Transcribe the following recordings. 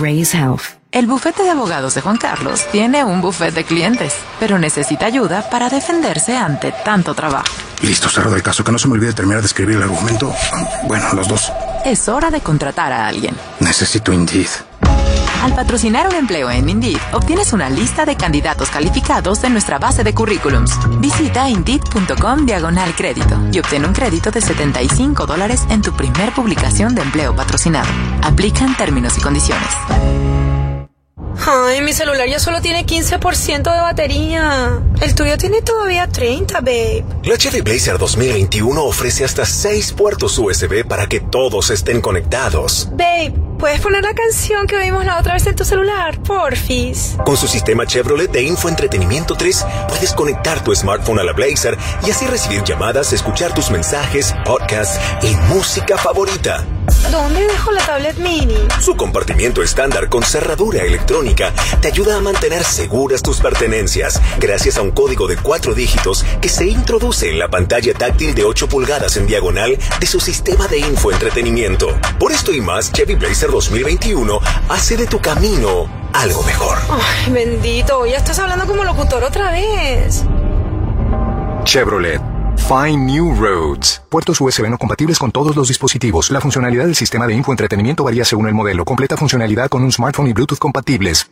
Raise Health. El bufete de abogados de Juan Carlos tiene un bufete de clientes, pero necesita ayuda para defenderse ante tanto trabajo. Listo, cerro del caso. Que no se me olvide terminar de escribir el argumento. Bueno, los dos. Es hora de contratar a alguien. Necesito Indeed. Al patrocinar un empleo en Indeed, obtienes una lista de candidatos calificados de nuestra base de currículums. Visita Indeed.com diagonal crédito y obtén un crédito de 75 dólares en tu primer publicación de empleo patrocinado. Aplican términos y condiciones. Ay, mi celular ya solo tiene 15% de batería. El tuyo tiene todavía 30, babe. La Chevy Blazer 2021 ofrece hasta 6 puertos USB para que todos estén conectados. Babe, ¿puedes poner la canción que oímos la otra vez en tu celular? Porfis. Con su sistema Chevrolet de Infoentretenimiento 3, puedes conectar tu smartphone a la Blazer y así recibir llamadas, escuchar tus mensajes, podcasts y música favorita. ¿Dónde dejo la tablet mini? Su compartimiento estándar con cerradura electrónica te ayuda a mantener seguras tus pertenencias gracias a un código de cuatro dígitos que se introduce en la pantalla táctil de 8 pulgadas en diagonal de su sistema de infoentretenimiento. Por esto y más, Chevy Blazer 2021 hace de tu camino algo mejor. Ay, bendito, ya estás hablando como locutor otra vez. Chevrolet. Find New Roads. Puertos USB no compatibles con todos los dispositivos. La funcionalidad del sistema de infoentretenimiento varía según el modelo. Completa funcionalidad con un smartphone y Bluetooth compatibles.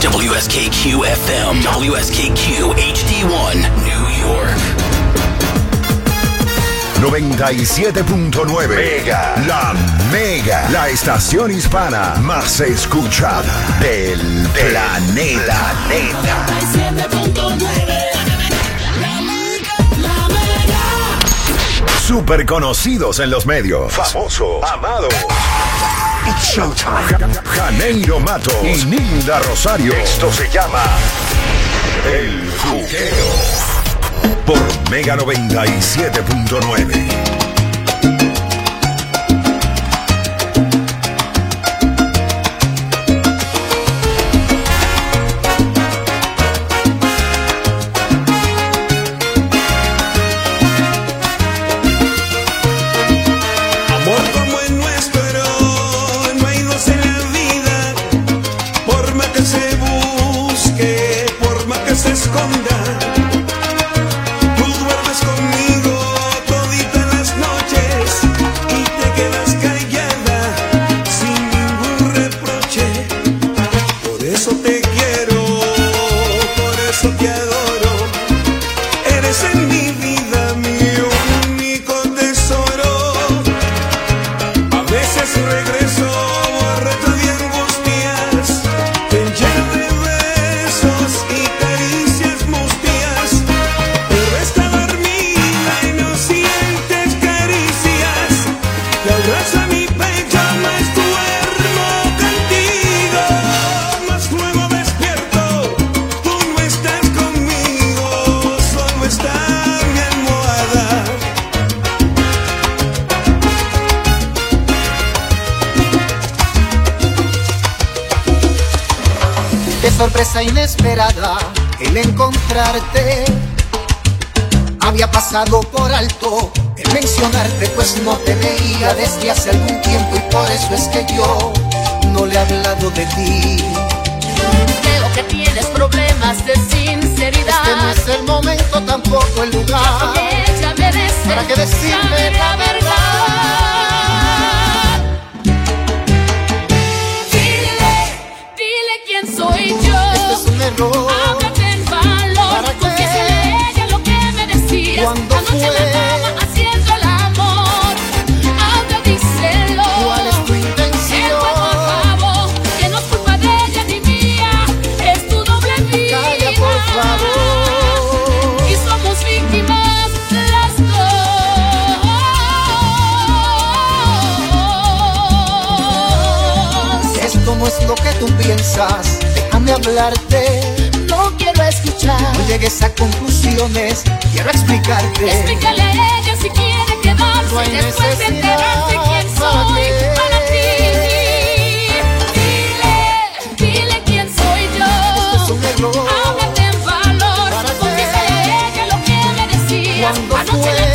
WSKQ FM, WSKQ HD1, New York. 97.9 Mega. La Mega. La estación hispana más escuchada del planeta. Super conocidos en los medios. Famosos. Amados. It's Showtime. Janeiro Mato y Nilda Rosario. Esto se llama El Juqueo. Por Mega 97.9. sorpresa inesperada el encontrarte. Había pasado por alto el mencionarte, pues no te veía desde hace algún tiempo y por eso es que yo no le he hablado de ti. Creo que tienes problemas de sinceridad. Este no es el momento, tampoco el lugar. Ella merece ¿Para qué decirme la verdad? No es lo que tú piensas. Déjame hablarte. No llegues a conclusiones. Quiero explicarte. Explícale a ella si quiere quedarse No después de enterarse quién ¿Para soy para ti. Dile, dile quién soy yo. Esto es un error. Háblate en valor. Confiésale a ella lo que me decías. ¿Cuándo Anoche en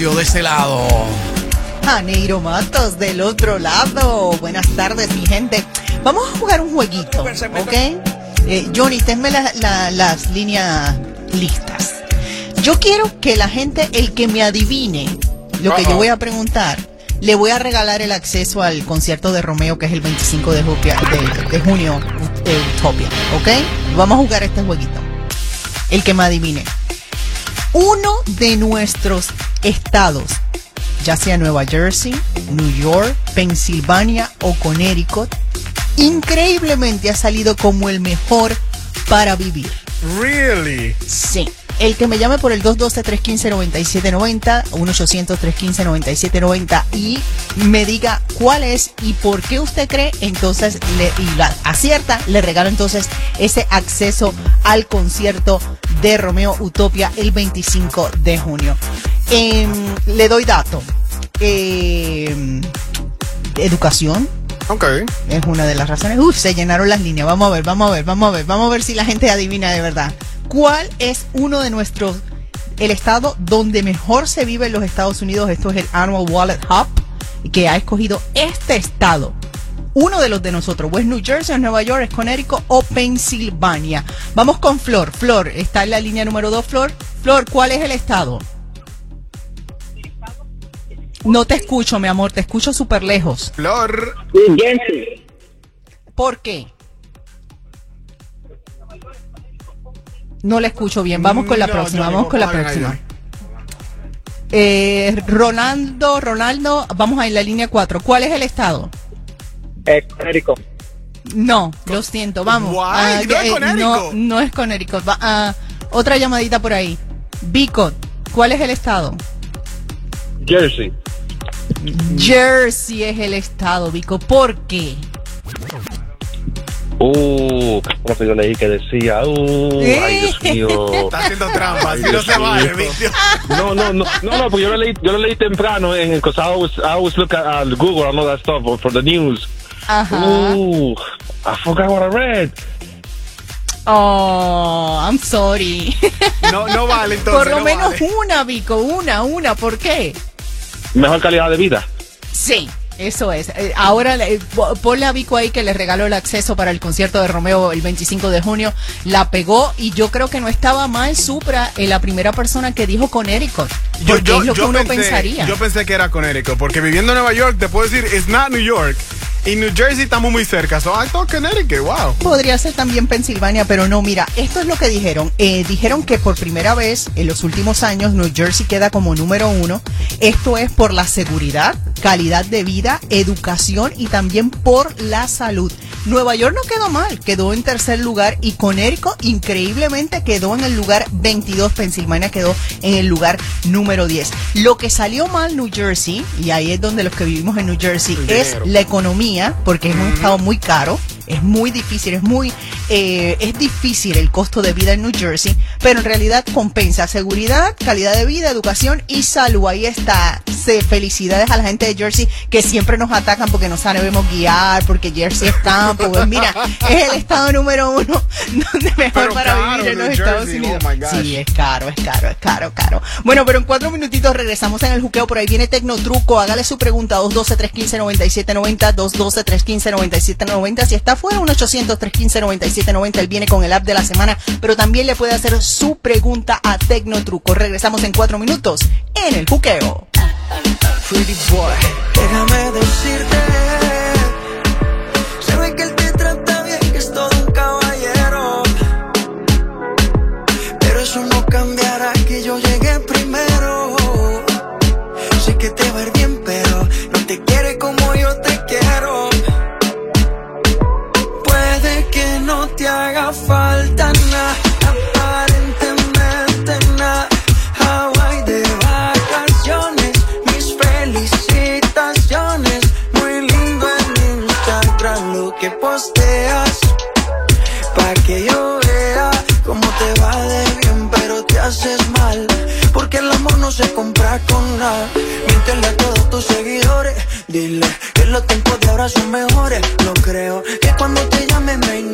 Rosario de ese lado. Janeiro Matos del otro lado. Buenas tardes, mi gente. Vamos a jugar un jueguito, ¿ok? Eh, Johnny, tenme la- la- las líneas listas. Yo quiero que la gente, el que me adivine lo que yo voy a preguntar, le voy a regalar el acceso al concierto de Romeo, que es el 25 de, Jupia- de- de junio de Utopia, ¿ok? Vamos a jugar este jueguito. El que me adivine. Uno de nuestros estados, ya sea Nueva Jersey, New York, Pensilvania o Connecticut, increíblemente ha salido como el mejor para vivir. Really? Sí. El que me llame por el 212-315-9790, 1-800-315-9790 y me diga cuál es y por qué usted cree, entonces le, y la acierta, le regalo entonces ese acceso al concierto de Romeo Utopia el 25 de junio. Em, le doy dato. Em, educación. Ok. Es una de las razones. Uf, se llenaron las líneas. Vamos a ver, vamos a ver, vamos a ver. Vamos a ver si la gente adivina de verdad. ¿Cuál es uno de nuestros, el estado donde mejor se vive en los Estados Unidos? Esto es el Annual Wallet Hub, que ha escogido este estado. Uno de los de nosotros, West New Jersey, Nueva York, es Connecticut o Pensilvania. Vamos con Flor. Flor, está en la línea número 2, Flor. Flor, ¿cuál es el estado? No te escucho, mi amor, te escucho súper lejos. Flor. ¿Por qué? No le escucho bien. Vamos con la No, próxima, vamos con la próxima. Eh, Ronaldo, Ronaldo, vamos a ir la línea 4. ¿Cuál es el estado? Eh, Connecticut. No, lo siento, vamos. Ah, no es eh, Connecticut. no, no es. Va, ah, otra llamadita por ahí. Bicot, ¿cuál es el estado? Jersey. Jersey es el estado, Vico. ¿Por qué? Uh, como que yo leí que decía, uh, ay Dios mío. Está haciendo trampa, Ay, así no se vale. No, no, no, no, no, porque yo lo leí, yo lo leí temprano, en because I always, I always look at uh, Google and all that stuff for, for the news. Ajá. Uh, I forgot what I read. Oh, I'm sorry. No, no vale entonces. Por lo no menos vale. una, Vico, una, una. ¿Por qué? Mejor calidad de vida. Sí, eso es. Eh, ahora eh, po- ponle a Vico ahí que le regaló el acceso para el concierto de Romeo el 25 de junio. La pegó y yo creo que no estaba mal Supra en la primera persona que dijo Connecticut. Yo, yo, es lo que yo uno pensé, pensaría. yo pensé que era Connecticut, porque viviendo en Nueva York te puedo decir, it's not New York. Y New Jersey estamos muy cerca, so I thought Connecticut, wow. Podría ser también Pensilvania, pero no, mira, esto es lo que dijeron. Eh, dijeron que por primera vez en los últimos años New Jersey queda como número uno. Esto es por la seguridad, calidad de vida, educación y también por la salud. Nueva York no quedó mal, quedó en tercer lugar y Connecticut increíblemente quedó en el lugar 22, Pensilvania quedó en el lugar número 10. Lo que salió mal New Jersey, y ahí es donde los que vivimos en New Jersey, es la economía, porque es un estado muy caro, es muy difícil, es muy, eh, es difícil el costo de vida en New Jersey, pero en realidad compensa seguridad, calidad de vida, educación y salud. Ahí está. Se, felicidades a la gente de Jersey que siempre nos atacan porque no sabemos guiar, porque Jersey es campo. Pues mira, es el estado número uno donde mejor Pero para caro, vivir en los Estados Unidos. oh gosh. sí, es caro, es caro, es caro, caro. Bueno, pero en cuatro minutitos regresamos en el juqueo. Por ahí viene Tecnotruco. Hágale su pregunta 212-315-9790, 212-315-9790. Si está fuera, un 800-315-9790. Él viene con el app de la semana, pero también le puede hacer su pregunta a Tecnotruco. Regresamos en cuatro minutos en el juqueo. Pretty boy, déjame decirte. Haga falta nada, aparentemente nada. Hawaii de vacaciones, mis felicitaciones. Muy lindo en Instagram lo que posteas. Pa' que yo vea cómo te va de bien, pero te haces mal. Porque el amor no se compra con nada. Miéntele a todos tus seguidores. Dile que los tiempos de ahora son mejores. No creo que cuando te llame me.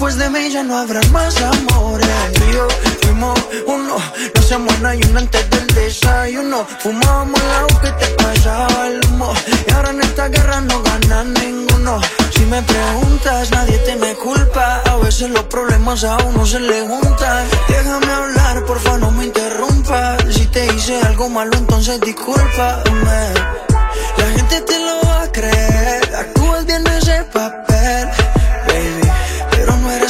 Después de mí ya no habrá más amores. Tú y yo fuimos uno, no hacemos nada y uno antes del desayuno. Fumábamos el agua que te pasaba el humo. Y ahora en esta guerra no gana ninguno. Si me preguntas, nadie te me culpa. A veces los problemas a uno se le juntan. Déjame hablar, porfa, no me interrumpas. Si te hice algo malo, entonces discúlpame. La gente te lo va a creer. Actúas bien ese papel,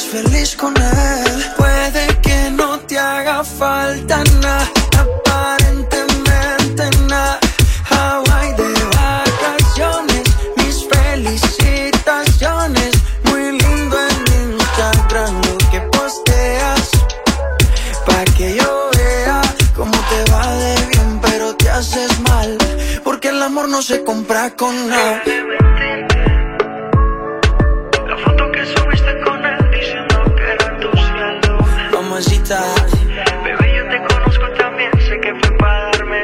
feliz con él. Puede que no te haga falta nada, aparentemente nada. Hawaii de vacaciones, mis felicitaciones. Muy lindo en Instagram lo que posteas. Pa' que yo vea cómo te va de bien, pero te haces mal. Porque el amor no se compra con nada. Mamacita. Bebé, yo te conozco también, sé que fue para darme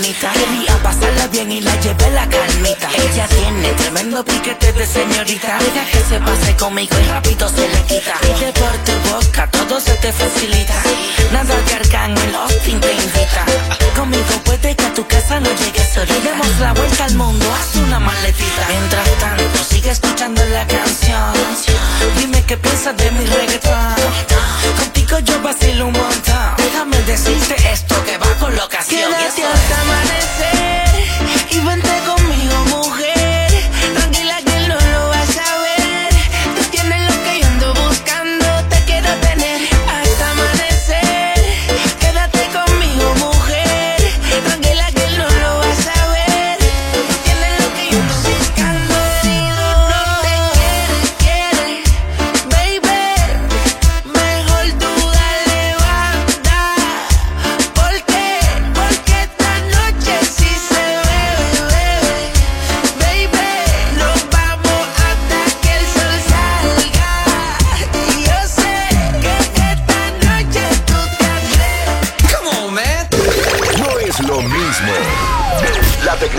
Quería pasarla bien y la llevé la calmita. Ella tiene tremendo piquete de señorita. Deja que se pase conmigo y rápido se le quita. Pide por tu boca, todo se te facilita. Nada que Arcángel Austin te invita. Conmigo puede que a tu casa no llegues solita. Demos la vuelta al mundo, haz una maletita. Mientras tanto, sigue escuchando la canción. Dime piensas de mi reggaetón. Contigo yo vacilo un montón. Déjame decirte esto que va con y Quédate hasta. Y vente conmigo, mujer.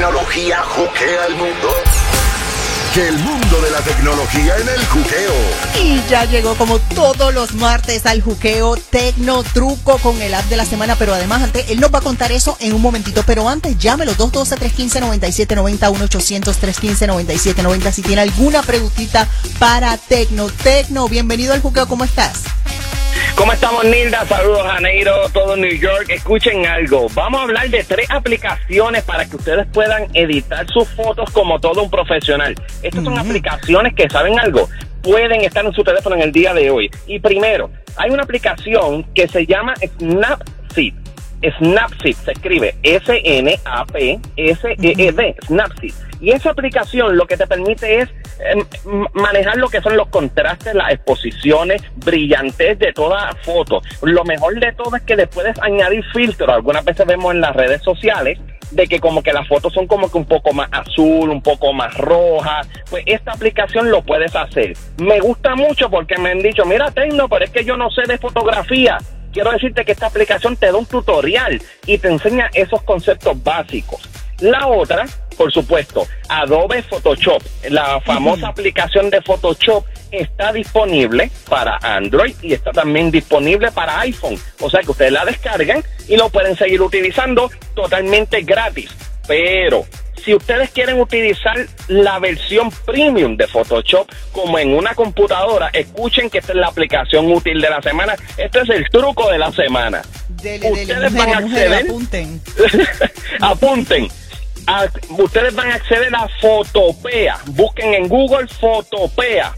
Tecnología juquea el mundo. Que el mundo de la tecnología en el juqueo. Y ya llegó como todos los martes al juqueo Tecno Truco con el app de la semana, pero además antes, él nos va a contar eso en un momentito, pero antes llámelo 212-315-9790, 1-800-315-9790 si tiene alguna preguntita para Tecno. Tecno, bienvenido al juqueo, ¿cómo estás? ¿Cómo estamos, Nilda? Saludos, Janeiro, todo New York. Escuchen algo. Vamos a hablar de tres aplicaciones para que ustedes puedan editar sus fotos como todo un profesional. Estas son aplicaciones que, ¿saben algo? Pueden estar en su teléfono en el día de hoy. Y primero, hay una aplicación que se llama Snapseed. Snapseed se escribe S-N-A-P-S-E-E-D, Snapseed. Y esa aplicación lo que te permite es eh, m- manejar lo que son los contrastes, las exposiciones, brillantez de toda foto. Lo mejor de todo es que le puedes añadir filtros. Algunas veces vemos en las redes sociales de que como que las fotos son como que un poco más azul, un poco más roja. Pues esta aplicación lo puedes hacer. Me gusta mucho porque me han dicho, mira Tecno, pero es que yo no sé de fotografía. Quiero decirte que esta aplicación te da un tutorial y te enseña esos conceptos básicos. La otra, por supuesto, Adobe Photoshop, la famosa aplicación de Photoshop está disponible para Android y está también disponible para iPhone. O sea que ustedes la descargan y lo pueden seguir utilizando totalmente gratis. Pero si ustedes quieren utilizar la versión premium de Photoshop como en una computadora, escuchen que esta es la aplicación útil de la semana. Este es el truco de la semana. Dele, dele, Ustedes van a acceder apunten. Apunten. A- ustedes van a acceder a Fotopea. Busquen en Google Fotopea.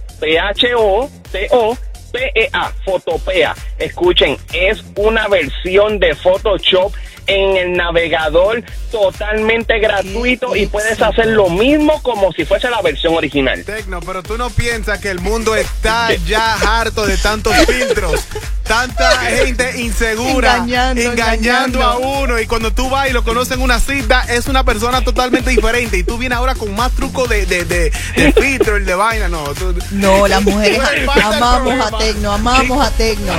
P-H-O-T-O-P-E-A. Fotopea. Escuchen, es una versión de Photoshop en el navegador totalmente gratuito y puedes hacer lo mismo como si fuese la versión original. Tecno, pero tú no piensas que el mundo está ya harto de tantos filtros. Tanta gente insegura Engañando, engañando, engañando. a uno y cuando tú vas y lo conoces en una cita es una persona totalmente diferente y tú vienes ahora con más truco de, de, de, de filtro, el de vaina, no. tú- No, las mujeres amamos a. Tecno, amamos a Tecno.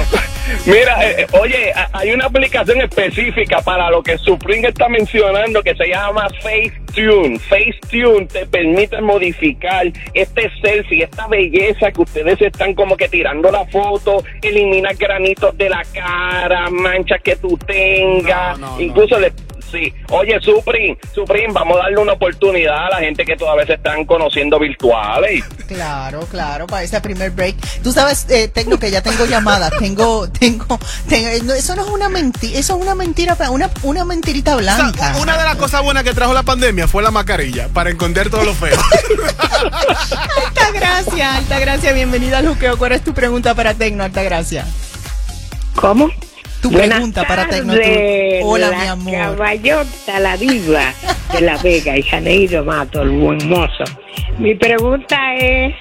Mira, eh, eh, oye, hay una aplicación específica para lo que Supreme está mencionando que se llama Facetune. Facetune te permite modificar este selfie, esta belleza que ustedes están como que tirando la foto, elimina granitos de la cara, manchas que tú tengas, incluso le... Sí, oye, Supreme, Supreme, vamos a darle una oportunidad a la gente que todavía se están conociendo virtuales. Claro, claro, para ese primer break. Tú sabes, eh, Tecno, que ya tengo llamadas. Tengo, tengo, tengo- no, eso no es una mentira, eso es una mentira, una, una mentirita blanca. Una de las cosas buenas que trajo la pandemia fue la mascarilla para esconder todo lo feo. Alta gracia, alta gracia, bienvenida al juqueo. ¿Cuál es tu pregunta para Tecno, alta gracia? ¿Cómo? Tu pregunta para Tecno. tu- Hola, la mi amor. caballota, la diva de La Vega y Janeiro Mato, el buen mozo. Mi pregunta es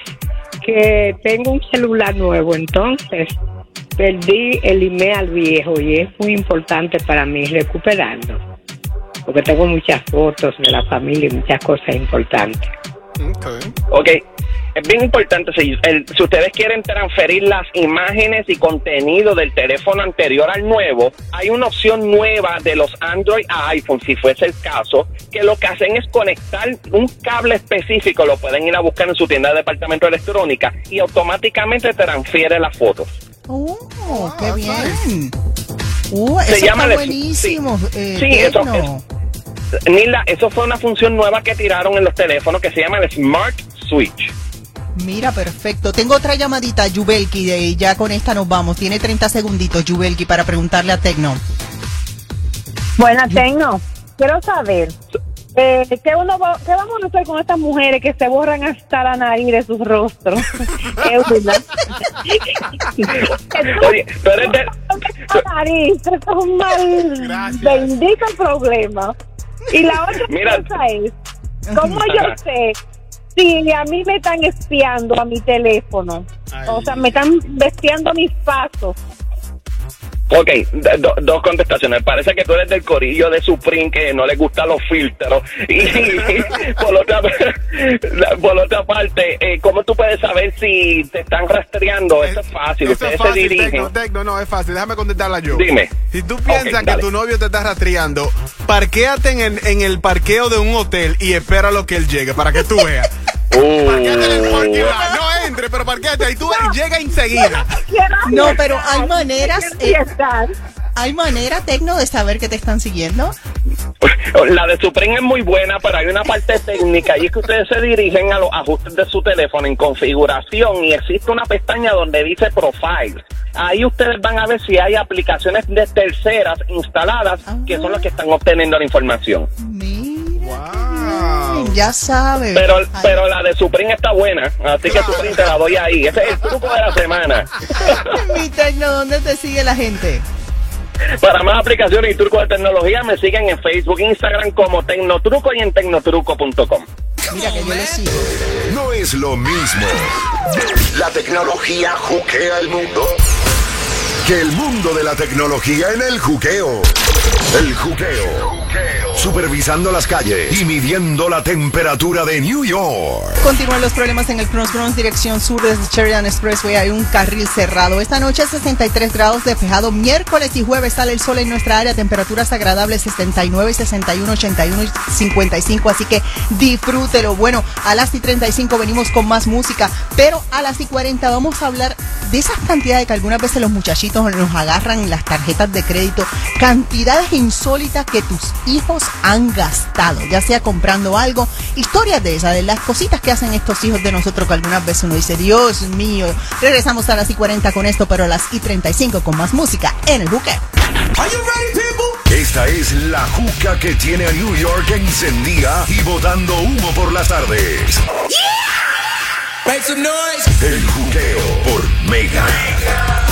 que tengo un celular nuevo, entonces perdí el email viejo y es muy importante para mí recuperarlo. Porque tengo muchas fotos de la familia y muchas cosas importantes. Ok, es bien importante, si, el- si ustedes quieren transferir las imágenes y contenido del teléfono anterior al nuevo, hay una opción nueva de los Android a iPhone, si fuese el caso, que lo que hacen es conectar un cable específico, lo pueden ir a buscar en su tienda de departamento de electrónica y automáticamente transfiere las fotos. Oh, qué bien. Uh, Se eso llama está el- buenísimo. eh, Sí, eso Tecno. Nila, eso fue una función nueva que tiraron en los teléfonos que se llama el Smart Switch. Mira, perfecto. Tengo otra llamadita, Yubelki, y ya con esta nos vamos. Tiene 30 segunditos, Yubelki, para preguntarle a Tecno. Buenas, Tecno. Quiero saber, eh, ¿qué, uno va- ¿qué vamos a hacer con estas mujeres que se borran hasta la nariz de sus rostros? Es verdad. Oye, de- La nariz, es un mal bendito problema. Y la otra Mira. cosa es, ¿cómo yo sé si a mí me están espiando a mi teléfono? O sea, me están espiando mis pasos. Ok, do- dos contestaciones. Parece que tú eres del corillo de Supreme que no le gustan los filtros. Y, por, otra, por otra parte, eh, ¿cómo tú puedes saber si te están rastreando? Eso es fácil. Eso Ustedes es se fácil, dirigen. Tecno, Tecno, no, es fácil. Déjame contestarla yo. Dime. Si tú piensas que tu novio te está rastreando, parquéate en, el- en el parqueo de un hotel y espera lo que él llegue para que tú veas. Parquéate. Uh. No entre, pero parquéate ahí tú ves, llega enseguida. No, pero hay maneras. eh, hay manera, Tecno, de saber que te están siguiendo. La de Supreme es muy buena, pero hay una parte técnica y es que ustedes se dirigen a los ajustes de su teléfono en configuración y existe una pestaña donde dice Profile. Ahí ustedes van a ver si hay aplicaciones de terceras instaladas que son las que están obteniendo la información. Ya sabes. Pero, pero la de Supreme está buena, así que Supreme te la doy ahí. Ese es el truco de la semana. Mi Tecno, ¿dónde te sigue la gente? Para más aplicaciones y trucos de tecnología, me siguen en Facebook, Instagram como Tecnotruco y en tecnotruco.com. Mira que yo le sigo. No es lo mismo. La tecnología juquea el mundo. Que el mundo de la tecnología en el juqueo. El juqueo. Supervisando las calles y midiendo la temperatura de New York. Continúan los problemas en el Cross Bronx, dirección sur desde Sheridan Expressway. Hay un carril cerrado. Esta noche 63 grados despejado. Miércoles y jueves sale el sol en nuestra área. Temperaturas agradables 69, 61, 81 y 55. Así que disfrútelo. Bueno, a las y 35 venimos con más música. Pero a las y 40 vamos a hablar de esas cantidades que algunas veces los muchachitos nos agarran en las tarjetas de crédito. Cantidades insólitas que tus hijos han gastado, ya sea comprando algo. Historias de esas, de las cositas que hacen estos hijos de nosotros que algunas veces uno dice, Dios mío. Regresamos a las y 40 con esto, pero a las y 35 con más música en el buque. Esta es la juca que tiene a New York encendida y botando humo por las tardes. El juqueo por Mega.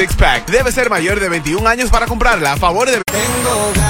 six. Debe ser mayor de 21 años para comprarla. A favor de Tengo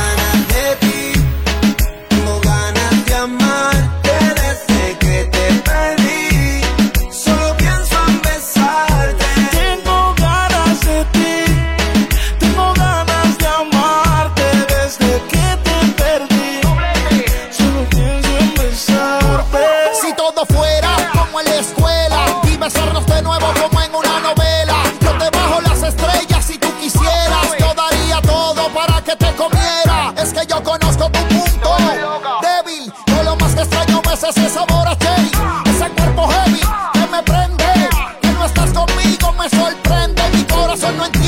no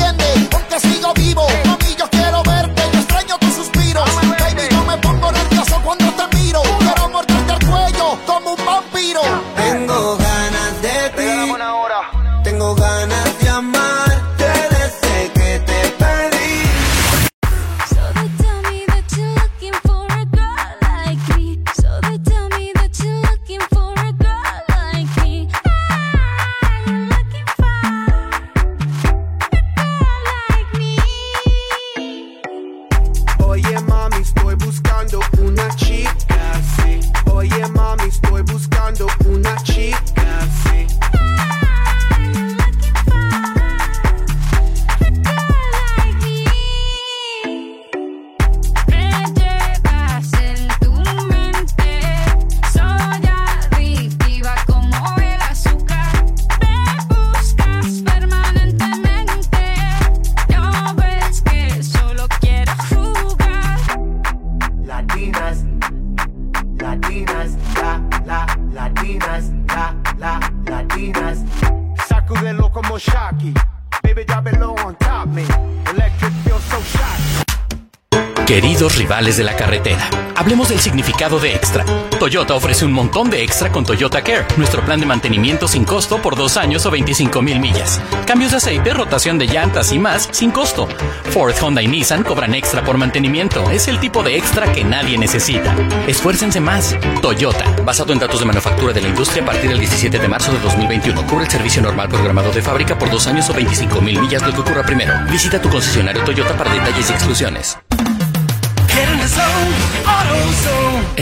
De la carretera, hablemos del significado de extra. Toyota ofrece un montón de extra con Toyota Care, nuestro plan de mantenimiento sin costo por dos años o 25 mil millas. Cambios de aceite, rotación de llantas y más sin costo. Ford, Honda y Nissan cobran extra por mantenimiento. Es el tipo de extra que nadie necesita. Esfuércense más. Toyota, basado en datos de manufactura de la industria a partir del 17 de marzo de 2021. Cubre el servicio normal programado de fábrica por dos años o 25 mil millas, lo que ocurra primero. Visita tu concesionario Toyota para detalles y exclusiones.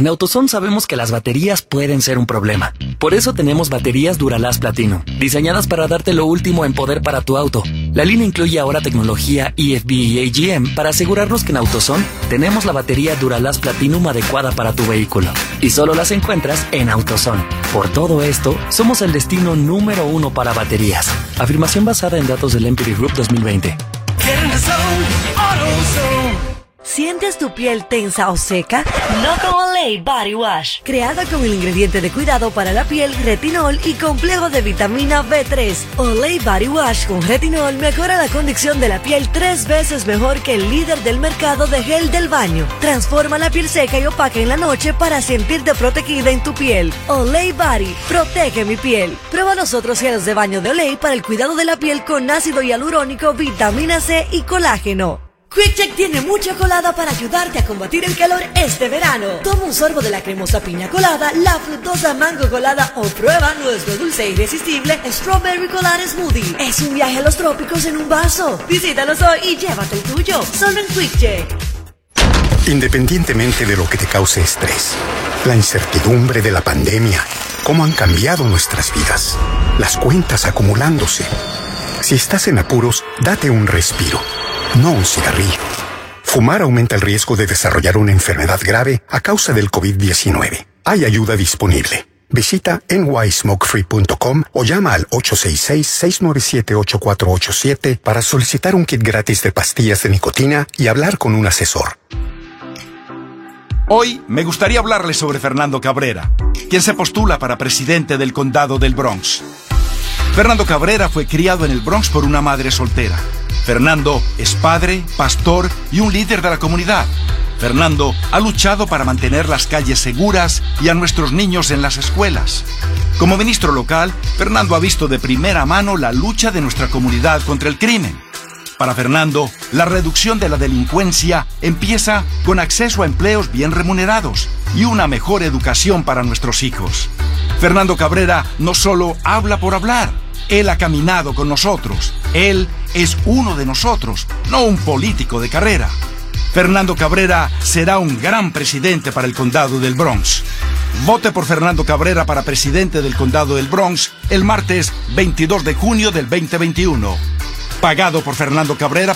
En AutoZone sabemos que las baterías pueden ser un problema. Por eso tenemos baterías Duralast Platinum, diseñadas para darte lo último en poder para tu auto. La línea incluye ahora tecnología EFB y AGM para asegurarnos que en AutoZone tenemos la batería Duralast Platinum adecuada para tu vehículo. Y solo las encuentras en AutoZone. Por todo esto, somos el destino número uno para baterías. Afirmación basada en datos del Empire Group 2020. ¿Sientes tu piel tensa o seca? No con Olay Body Wash. Creada con el ingrediente de cuidado para la piel, retinol y complejo de vitamina B3. Olay Body Wash con retinol mejora la condición de la piel tres veces mejor que el líder del mercado de gel del baño. Transforma la piel seca y opaca en la noche para sentirte protegida en tu piel. Olay Body, protege mi piel. Prueba los otros geles de baño de Olay para el cuidado de la piel con ácido hialurónico, vitamina C y colágeno. Quick Check tiene mucha colada para ayudarte a combatir el calor este verano. Toma un sorbo de la cremosa piña colada, la frutosa mango colada o prueba nuestro dulce irresistible Strawberry Colada Smoothie. Es un viaje a los trópicos en un vaso. Visítanos hoy y llévate el tuyo. Solo en Quick Check. Independientemente de lo que te cause estrés, la incertidumbre de la pandemia, cómo han cambiado nuestras vidas, las cuentas acumulándose. Si estás en apuros, date un respiro, no un cigarrillo. Fumar aumenta el riesgo de desarrollar una enfermedad grave a causa del COVID-19. Hay ayuda disponible. Visita nysmokefree.com o llama al 866-697-8487 para solicitar un kit gratis de pastillas de nicotina y hablar con un asesor. Hoy me gustaría hablarles sobre Fernando Cabrera, quien se postula para presidente del condado del Bronx. Fernando Cabrera fue criado en el Bronx por una madre soltera. Fernando es padre, pastor y un líder de la comunidad. Fernando ha luchado para mantener las calles seguras y a nuestros niños en las escuelas. Como ministro local, Fernando ha visto de primera mano la lucha de nuestra comunidad contra el crimen. Para Fernando, la reducción de la delincuencia empieza con acceso a empleos bien remunerados y una mejor educación para nuestros hijos. Fernando Cabrera no solo habla por hablar, él ha caminado con nosotros. Él es uno de nosotros, no un político de carrera. Fernando Cabrera será un gran presidente para el condado del Bronx. Vote por Fernando Cabrera para presidente del condado del Bronx el martes 22 de junio del 2021. Pagado por Fernando Cabrera.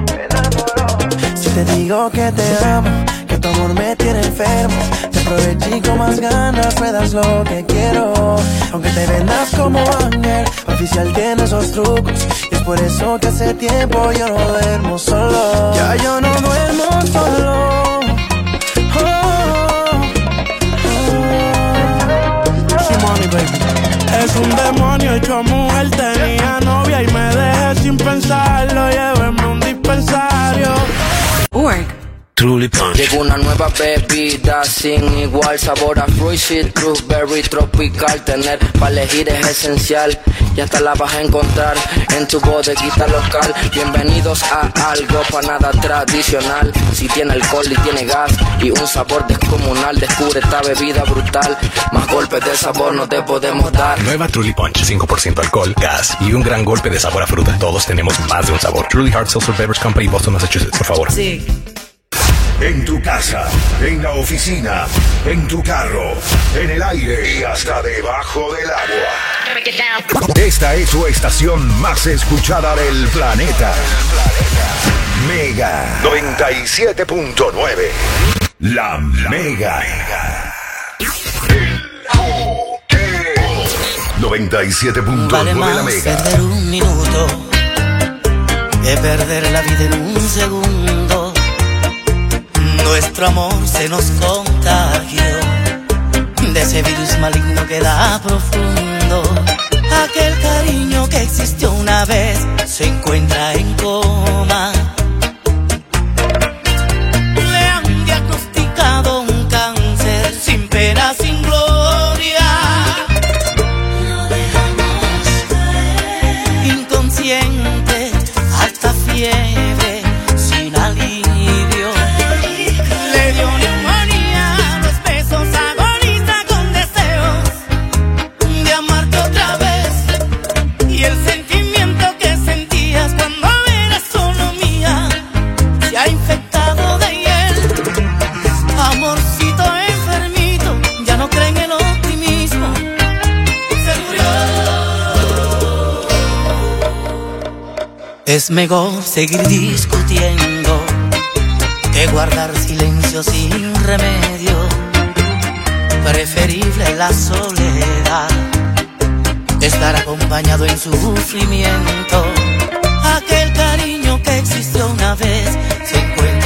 Te digo que te amo, que tu amor me tiene enfermo, te aproveché con más ganas me das lo que quiero. Aunque te vendas como ángel, oficial tiene esos trucos. Y es por eso que hace tiempo yo no duermo solo. Ya yo no duermo solo. Es un demonio hecho mujer, tenía novia y me dejé sin pensarlo, llévenme un dispensario. org. Truly Punch. Llegó una nueva bebida sin igual sabor a fruit, citrus, berry, tropical. Tener para elegir es esencial y hasta la vas a encontrar en tu bodeguita local. Bienvenidos a algo para nada tradicional. Si tiene alcohol y tiene gas y un sabor descomunal, descubre esta bebida brutal. Más golpes de sabor no te podemos dar. Nueva Truly Punch, 5% alcohol, gas y un gran golpe de sabor a fruta. Todos tenemos más de un sabor. Truly Hard Seltzer Beverage Company, Boston, Massachusetts, por favor. Sí. En tu casa, en la oficina, en tu carro, en el aire y hasta debajo del agua. Esta es tu estación más escuchada del planeta. Mega 97.9. La Mega. 97.9 Vale la Mega. perder un minuto que perder la vida en un segundo. Nuestro amor se nos contagió de ese virus maligno que da profundo. Aquel cariño que existió una vez se encuentra en coma. Es mejor seguir discutiendo que guardar silencio sin remedio. Preferible la soledad, estar acompañado en sufrimiento. Aquel cariño que existió una vez se encuentra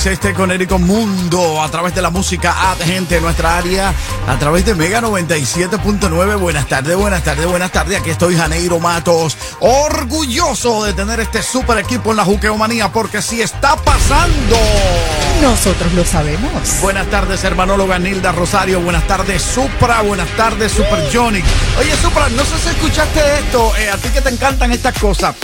Island, Westchester, Connecticut, Mundo, a través de la música ad gente en nuestra área, a través de Mega 97.9. Buenas tardes, buenas tardes, buenas tardes. Aquí estoy, Janeiro Matos, orgulloso de tener este super equipo en la Juqueomanía, porque si está pasando. Nosotros lo sabemos. Buenas tardes, hermanóloga Nilda Rosario. Buenas tardes, Supra. Buenas tardes, Super Johnny. Oye, Supra, no sé si escuchaste esto. eh, a ti que te encantan estas cosas.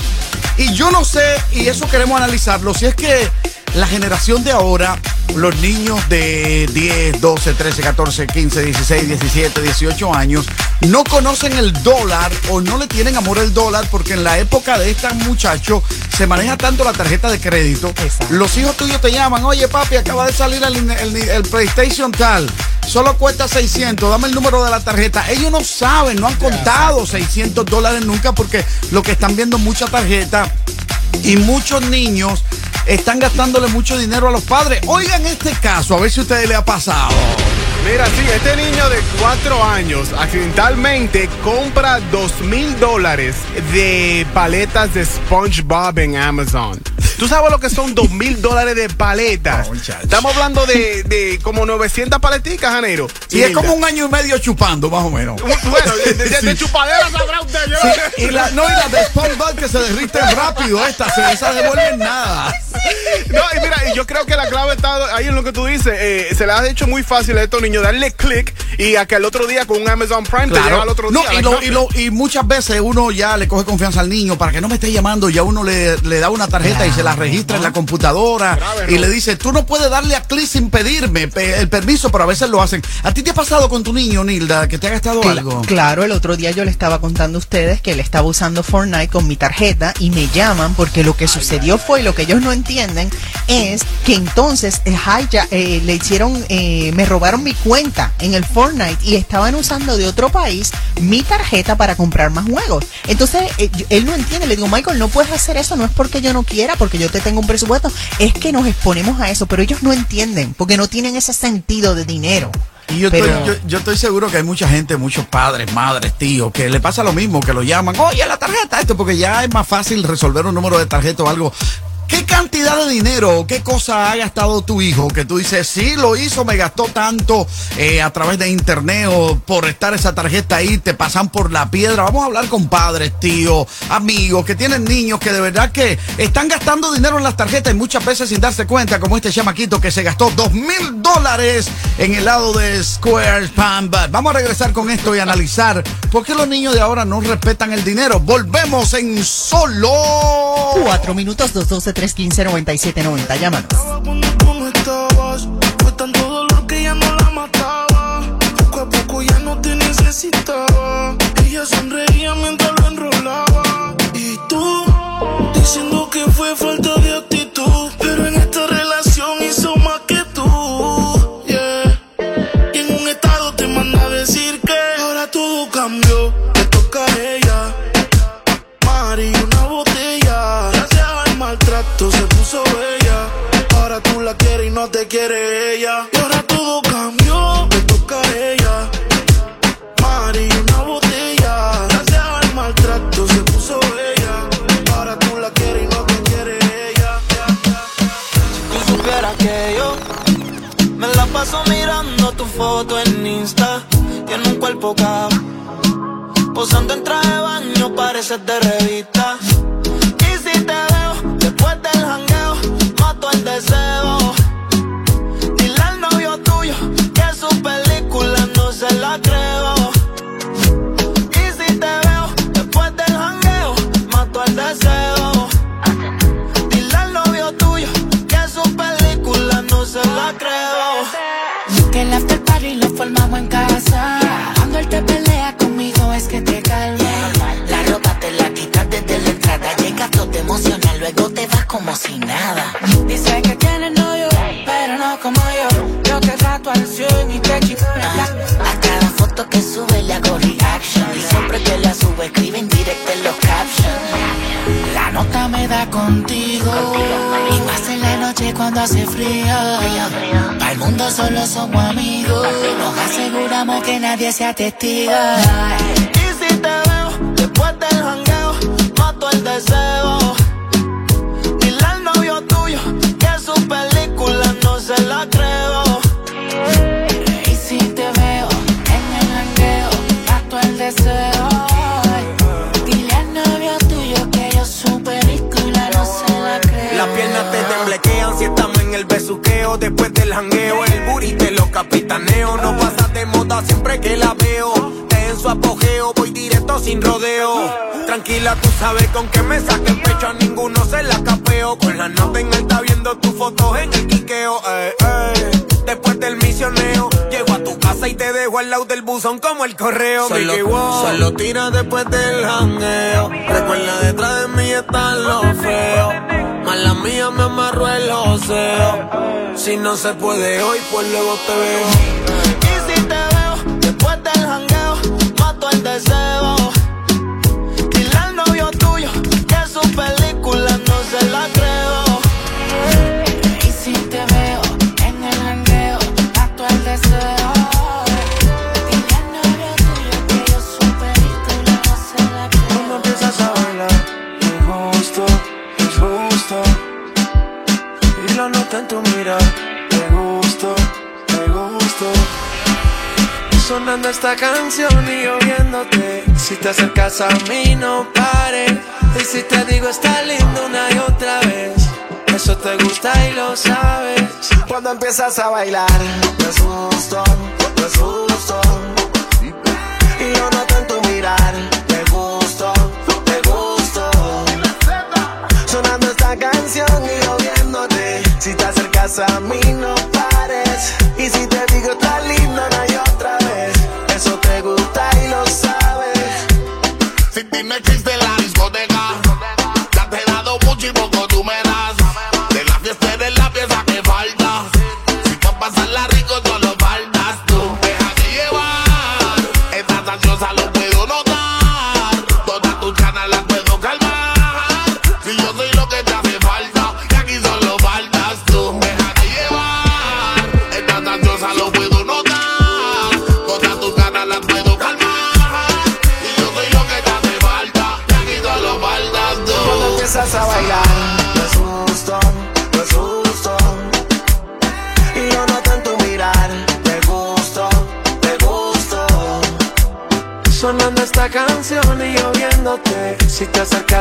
Y yo no sé, y eso queremos analizarlo, si es que la generación de ahora, los niños de 10, 12, 13, 14, 15, 16, 17, 18 años, no conocen el dólar o no le tienen amor al dólar porque en la época de estos muchachos se maneja tanto la tarjeta de crédito. Los hijos tuyos te llaman, oye papi, acaba de salir el, el- el PlayStation tal. Solo cuesta 600, dame el número de la tarjeta. Ellos no saben, no han contado 600 dólares nunca porque lo que están viendo es mucha tarjeta y muchos niños están gastándole mucho dinero a los padres. Oigan este caso, a ver si a ustedes le ha pasado. Mira, sí, este niño de cuatro años accidentalmente compra dos mil dólares de paletas de SpongeBob en Amazon. ¿Tú sabes lo que son dos mil dólares de paletas? Estamos hablando de, de como 900 paleticas, Janeiro. Y es como un año y medio chupando, más o menos. Bueno, de, de- de Sí. chupadera sabrá usted. yo- Sí, y la, no, y las de SpongeBob que se derriten rápido, estas, se esas devuelven nada. No, y mira, yo creo que la clave está ahí en lo que tú dices. Eh, se le ha hecho muy fácil a estos niños darle click y a que al otro día con un Amazon Prime te llega al otro No, día. y, lo- y lo- y muchas veces uno ya le coge confianza al niño para que no me esté llamando, ya uno le, le da una tarjeta y se la registra en la computadora y le dice, tú no puedes darle a clic sin pedirme pe- el permiso, pero a veces lo hacen. ¿A ti te ha pasado con tu niño, Nilda, que te ha gastado algo? Claro, el otro día yo le estaba contando a ustedes que él estaba usando Fortnite con mi tarjeta y me llaman porque lo que sucedió fue, lo que ellos no entienden, es que entonces el hijack, eh, le hicieron, eh, me robaron mi cuenta en el Fortnite y estaban usando de otro país mi tarjeta para comprar más juegos. Entonces eh, él no entiende, le digo, Michael, no puedes hacer eso, no es porque yo no quiera, porque yo te tengo un presupuesto, es que nos exponemos a eso, pero ellos no entienden, porque no tienen ese sentido de dinero. Y yo, Pero- estoy, yo, yo estoy seguro que hay mucha gente, muchos padres, madres, tíos, que le pasa lo mismo, que lo llaman, oye, la tarjeta, esto, porque ya es más fácil resolver un número de tarjeta o algo. ¿Qué cantidad de dinero o qué cosa ha gastado tu hijo? Que tú dices, sí, lo hizo, me gastó tanto eh, a través de internet o por estar esa tarjeta ahí, te pasan por la piedra. Vamos a hablar con padres, tíos, amigos que tienen niños que de verdad que están gastando dinero en las tarjetas y muchas veces sin darse cuenta, como este chamaquito que se gastó dos mil dólares en el lado de Square Spam. Vamos a regresar con esto y analizar por qué los niños de ahora no respetan el dinero. Volvemos en solo. Cuatro minutos, dos, doce, 315-9790. Llámanos. Ella sonreía mientras lo enrolaba. Y tú, diciendo que fue falta. Te quiere ella. Y ahora todo cambió, te toca a ella. Mari, una botella. Gracias al maltrato se puso bella. Ahora tú la quieres y no te quiere ella. tú supieras que yo me la paso mirando tu foto en Insta. Tiene un cuerpo cabrón. Posando en traje de baño, pareces de revista. Y si te veo después del jangueo, mato el deseo. Formamos en casa. Cuando él te pelea conmigo es que te calma. La ropa te la quitas desde la entrada. Llegas todo emocional, luego te vas como si nada. Dice que tiene novio, pero no como yo. Yo te trato al 100 y te chico A cada foto que sube le hago reaction. Y siempre que la subo escribe en directo en los captions. La nota me da contigo. Y más en la noche cuando hace frío. Para el mundo solo somos amigos. Que nadie sea testigo. Y si te veo después del jangueo, mato el deseo. Dile al novio tuyo que su película no se la creo. Después del jangueo. El booty te lo capitaneo. No pasa de moda siempre que la veo. Te en su apogeo, voy directo sin rodeo. Tranquila, tú sabes con que me saque el pecho. A ninguno se la capeo. Con la nota en alta viendo tus fotos en el quiqueo. eh, eh. Después del misioneo, y te dejo al lado del buzón como el correo. Solo- Mickey, wow. solo tira después del jangueo. Recuerda detrás de mí están los feos. Mala mía me amarró el joseo. Si no se puede hoy, pues luego te veo. Y si te veo después del jangueo, mato el deseo. Dile al novio tuyo que su película no se la en tu mirar, gusto, te gusto. Sonando esta canción y yo viéndote. Si te acercas a mí, no pares. Y si te digo está lindo una y otra vez. Eso te gusta y lo sabes. Cuando empiezas a bailar, me asusto, me asusto. Y lo noto en tu mirar, acercas a mí, no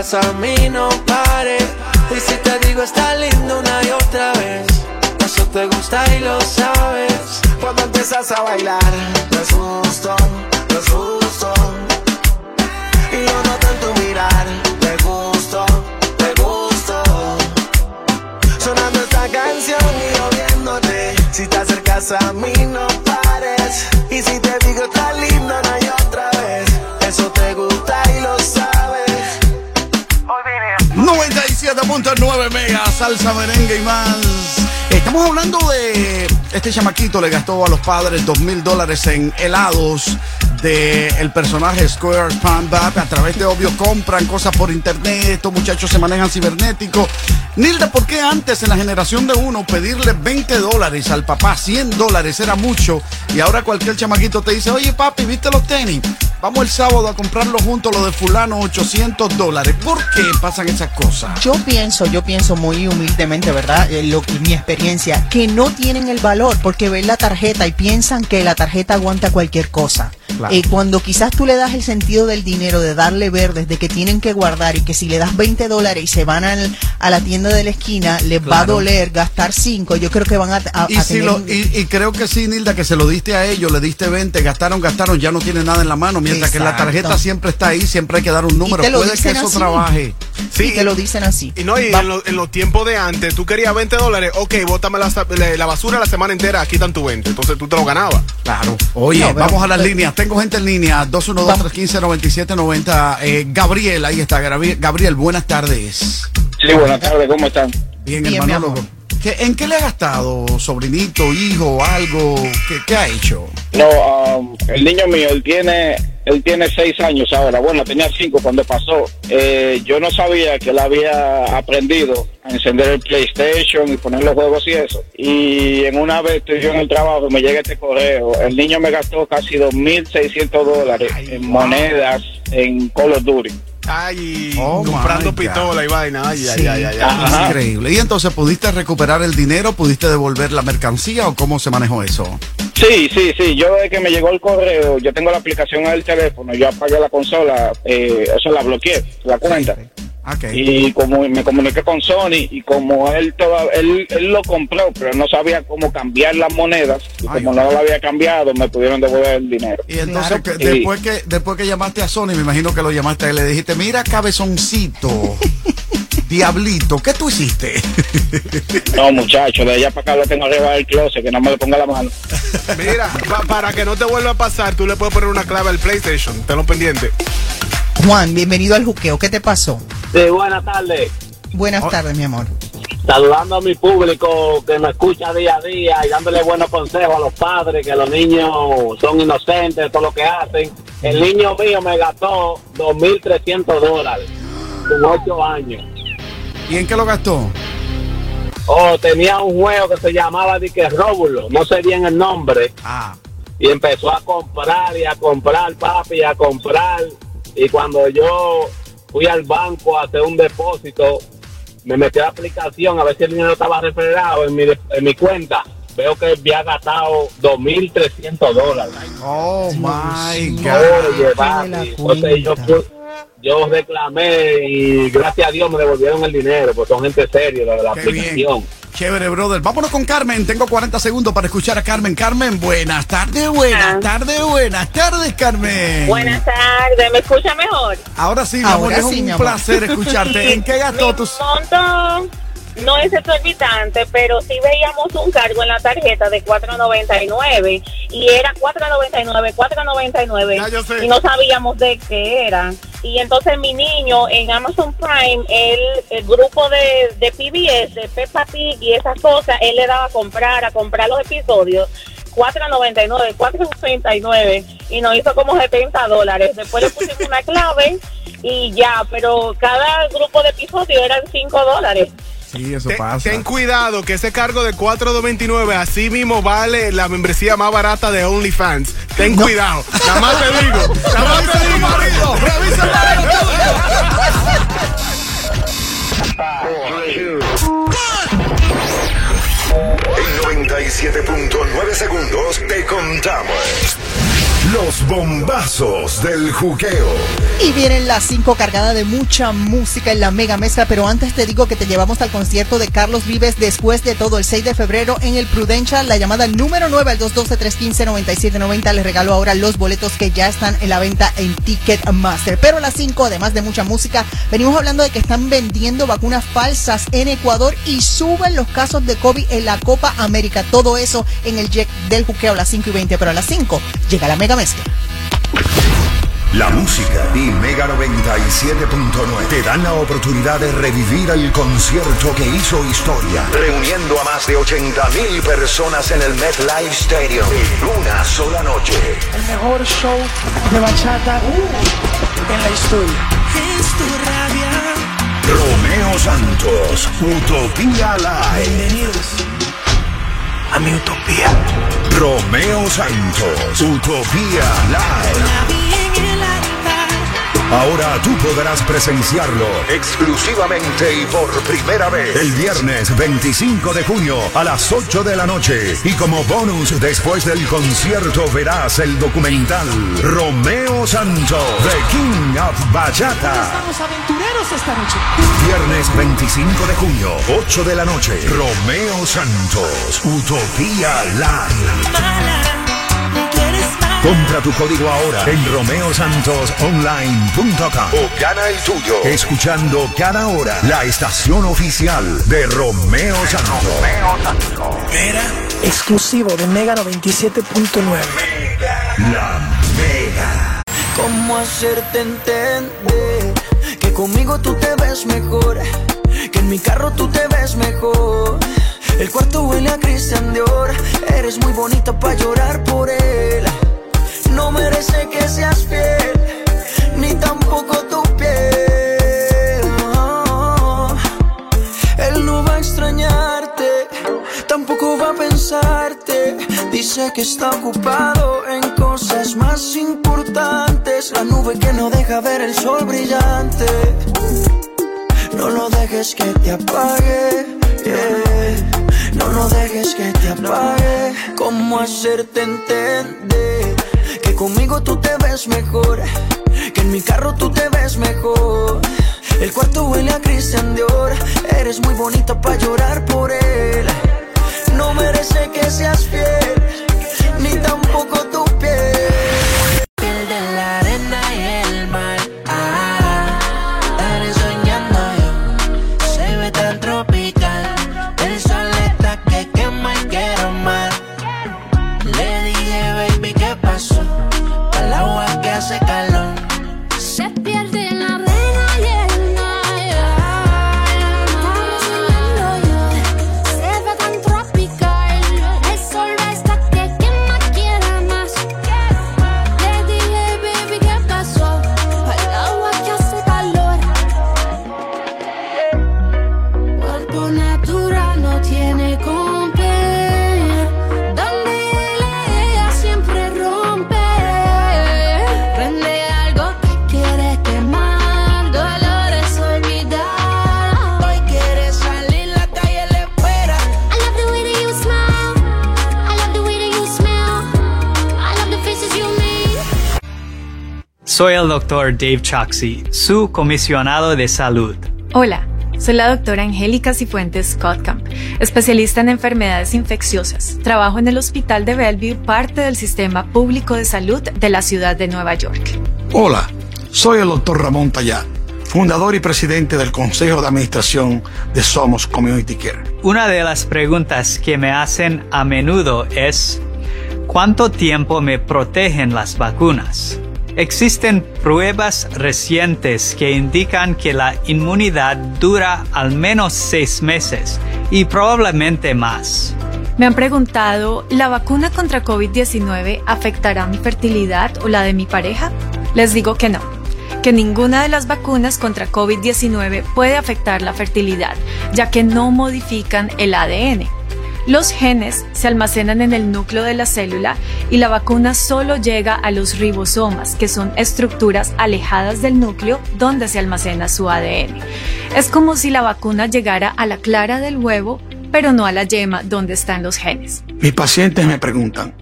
acercas a mí, no. 97.9 mega, salsa, merengue y más. Estamos hablando de este chamaquito le gastó a los padres dos mil dólares en helados de el personaje Square Bap. A través de obvio compran cosas por internet. Estos muchachos se manejan cibernéticos. Nilda, ¿por qué antes en la generación de uno pedirle 20 dólares al papá, 100 dólares era mucho? Y ahora cualquier chamaquito te dice, oye papi, ¿viste los tenis? Vamos el sábado a comprarlo juntos, lo de fulano, 800 dólares. ¿Por qué pasan esas cosas? Yo pienso, yo pienso muy humildemente, ¿verdad? Eh, lo, mi experiencia, que no tienen el valor porque ven la tarjeta y piensan que la tarjeta aguanta cualquier cosa. Claro. Eh, cuando quizás tú le das el sentido del dinero, de darle verdes, de que tienen que guardar y que si le das 20 dólares y se van al- a la tienda de la esquina, les va a doler gastar 5, yo creo que van a, a- Y, a si tener lo- y, y creo que sí, Nilda, que se lo diste a ellos, le diste 20, gastaron, gastaron, ya no tiene nada en la mano, mientras que la tarjeta siempre está ahí, siempre hay que dar un número. te lo Puede que eso así. trabaje. Sí, te lo dicen así. Y no, y en, lo- en los tiempos de antes, tú querías 20 dólares, ok, bótame la, la- la basura la semana entera, aquí están tu 20. Entonces tú te lo ganabas. Claro. Oye, No, pero- vamos a las líneas. Tengo gente en línea. 212-315-9790. Eh, Gabriel, ahí está. Gabriel, buenas tardes. Sí, buenas tardes, ¿cómo están? Bien, Bien, hermanólogo. ¿Qué- ¿En qué le ha gastado, sobrinito, hijo, algo? ¿Qué, qué ha hecho? No, um, el niño mío, él tiene, él tiene seis años ahora. Bueno, tenía cinco cuando pasó. Eh, yo no sabía que él había aprendido a encender el PlayStation y poner los juegos y eso. Y en una vez estoy yo en el trabajo y me llega este correo. El niño me gastó casi 2.600 dólares en monedas en Call of Duty. Ay, Oh, comprando God. pistola y vaina. Ay, ay, Sí. ay, ay, ay. Increíble. ¿Y entonces pudiste recuperar el dinero? ¿Pudiste devolver la mercancía o cómo se manejó eso? Sí, sí, sí. Yo desde que me llegó el correo, yo tengo la aplicación en el teléfono, yo apagué la consola, eh, eso la bloqueé, la cuenta. Y como me comuniqué con Sony y como él, toda, él él lo compró, pero no sabía cómo cambiar las monedas y como no lo había cambiado, me pudieron devolver el dinero. Y entonces, que- después, que, después que llamaste a Sony, me imagino que lo llamaste a él, le dijiste, mira, cabezoncito, diablito, ¿qué tú hiciste? No, muchacho, de allá para acá lo tengo arriba del closet, que no me le ponga la mano. Mira, pa- para que no te vuelva a pasar, tú le puedes poner una clave al PlayStation. Tenlo pendiente. Juan, bienvenido al juqueo. ¿Qué te pasó? Sí, buenas tardes. Buenas tardes, mi amor. Saludando a mi público que me escucha día a día y dándole buenos consejos a los padres, que los niños son inocentes de todo lo que hacen. El niño mío me gastó 2.300 dólares con 8 años. ¿Y en qué lo gastó? Oh, tenía un juego que se llamaba Dique Róbulo, no sé bien el nombre. Ah. Y empezó a comprar y a comprar, papi, y a comprar. Y cuando yo fui al banco a hacer un depósito, me metí a la aplicación a ver si el dinero estaba reflejado en mi, en mi cuenta. Veo que había gastado 2.300 dólares. Oh, my Oye, God. papi, entonces yo, yo reclamé y gracias a Dios me devolvieron el dinero, porque son gente seria de la Qué aplicación. bien. Chévere, brother. Vámonos con Carmen. Tengo 40 segundos para escuchar a Carmen. Carmen, buenas tardes, buenas tardes, buenas tardes, Carmen. Buenas tardes, ¿me escucha mejor? Ahora sí, mi amor, Ahora es sí, mi un amor. placer escucharte. ¿En qué gastó tus...? monto no es exorbitante, pero sí veíamos un cargo en la tarjeta de 4.99 y era 4.99, 4.99 y no sabíamos de qué era. Y entonces mi niño en Amazon Prime, él, el grupo de, de PBS, de Peppa Pig y esas cosas, él le daba a comprar, a comprar los episodios. 4.99, 4.99 y nos hizo como 70 dólares. Después le pusimos una clave y ya, pero cada grupo de episodios eran 5 dólares. Sí, eso Ten, pasa. ten cuidado que ese cargo de 4.29 así mismo vale la membresía más barata de OnlyFans. Ten cuidado. Nada más te digo. Nada más te digo. Revisa el En 97.9 segundos te contamos los bombazos del juqueo. Y vienen las 5 cargadas de mucha música en la mega mezcla, pero antes te digo que te llevamos al concierto de Carlos Vives después de todo el 6 de febrero en el Prudential, la llamada número 9 al 212-315-9790. Les regalo ahora los boletos que ya están en la venta en Ticketmaster. Pero a las 5, además de mucha música, venimos hablando de que están vendiendo vacunas falsas en Ecuador y suben los casos de COVID en la Copa América. Todo eso en el jet del juqueo a las 5 y 20, pero a las 5 llega la mega mezcla. La música y Mega 97.9 te dan la oportunidad de revivir el concierto que hizo historia, reuniendo a más de 80 mil personas en el MetLife Stadium en una sola noche. El mejor show de bachata en la historia. Es tu rabia. Romeo Santos, Utopía Live. Bienvenidos a mi utopía. Romeo Santos, Utopía Live. Ahora tú podrás presenciarlo exclusivamente y por primera vez el viernes 25 de junio a las 8 de la noche. Y como bonus después del concierto verás el documental Romeo Santos, The King of Bachata. Estamos aventureros esta noche. Viernes 25 de junio, 8 de la noche, Romeo Santos, Utopía Live. Compra tu código ahora en romeosantosonline.com o gana el tuyo escuchando cada hora la estación oficial de Romeo Santos. Mira, exclusivo de Mega 97.9. La Mega. ¿Cómo hacerte entender conmigo tú te ves mejor? Que en mi carro tú te ves mejor. El cuarto huele a Christian Dior. Eres muy bonita para llorar por él. No merece que seas fiel, ni tampoco tu piel. Oh, Él no va a extrañarte, tampoco va a pensarte. Dice que está ocupado en cosas más importantes. La nube que no deja ver el sol brillante. No lo dejes que te apague. No lo dejes que te apague. ¿Cómo hacerte entender que conmigo tú te ves mejor? Que en mi carro tú te ves mejor. El cuarto huele a Christian Dior. Eres muy bonita para llorar por él. No merece que seas fiel, ni tampoco tu piel. Doctor Dave Choxy, su comisionado de salud. Hola, soy la doctora Angélica Cifuentes Scottcamp, especialista en enfermedades infecciosas. Trabajo en el Hospital de Bellevue, parte del Sistema Público de Salud de la ciudad de Nueva York. Hola, soy el doctor Ramón Tayá, fundador y presidente del Consejo de Administración de Somos Community Care. Una de las preguntas que me hacen a menudo es, ¿cuánto tiempo me protegen las vacunas? Existen pruebas recientes que indican que la inmunidad dura al menos seis meses y probablemente más. Me han preguntado, ¿la vacuna contra COVID-19 afectará mi fertilidad o la de mi pareja? Les digo que no, que ninguna de las vacunas contra COVID-19 puede afectar la fertilidad, ya que no modifican el ADN. Los genes se almacenan en el núcleo de la célula y la vacuna solo llega a los ribosomas, que son estructuras alejadas del núcleo donde se almacena su ADN. Es como si la vacuna llegara a la clara del huevo, pero no a la yema donde están los genes. Mis pacientes me preguntan,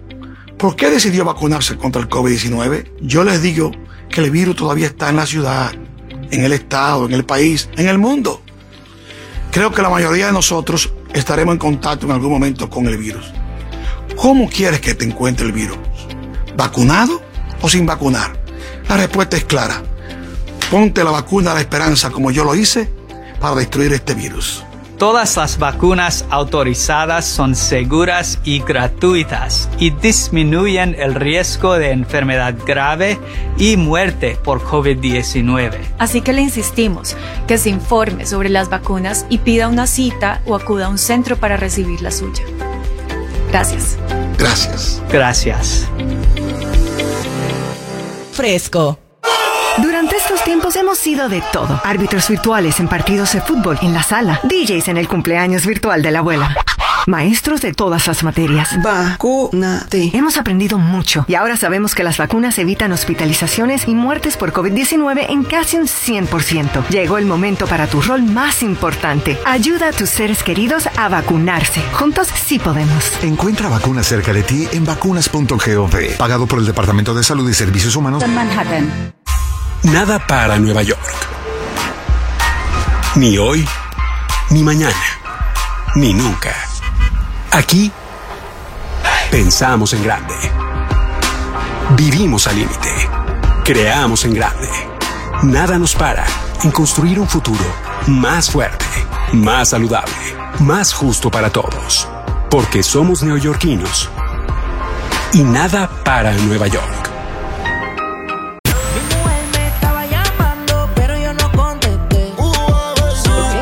¿por qué decidió vacunarse contra el COVID-19? Yo les digo que el virus todavía está en la ciudad, en el estado, en el país, en el mundo. Creo que la mayoría de nosotros estaremos en contacto en algún momento con el virus. ¿Cómo quieres que te encuentre el virus? ¿Vacunado o sin vacunar? La respuesta es clara. Ponte la vacuna de la esperanza como yo lo hice para destruir este virus. Todas las vacunas autorizadas son seguras y gratuitas y disminuyen el riesgo de enfermedad grave y muerte por COVID-19. Así que le insistimos que se informe sobre las vacunas y pida una cita o acuda a un centro para recibir la suya. Gracias. Gracias. Gracias. Fresco. Tiempos hemos sido de todo. Árbitros virtuales en partidos de fútbol en la sala. DJs en el cumpleaños virtual de la abuela. Maestros de todas las materias. Vacúnate. Hemos aprendido mucho y ahora sabemos que las vacunas evitan hospitalizaciones y muertes por COVID-19 en casi un 100%. Llegó el momento para tu rol más importante. Ayuda a tus seres queridos a vacunarse. Juntos sí podemos. Encuentra vacunas cerca de ti en vacunas.gov, pagado por el Departamento de Salud y Servicios Humanos. Manhattan. Nada para Nueva York. Ni hoy, ni mañana, ni nunca. Aquí pensamos en grande. Vivimos al límite. Creamos en grande. Nada nos para en construir un futuro más fuerte, más saludable, más justo para todos. Porque somos neoyorquinos. Y nada para Nueva York.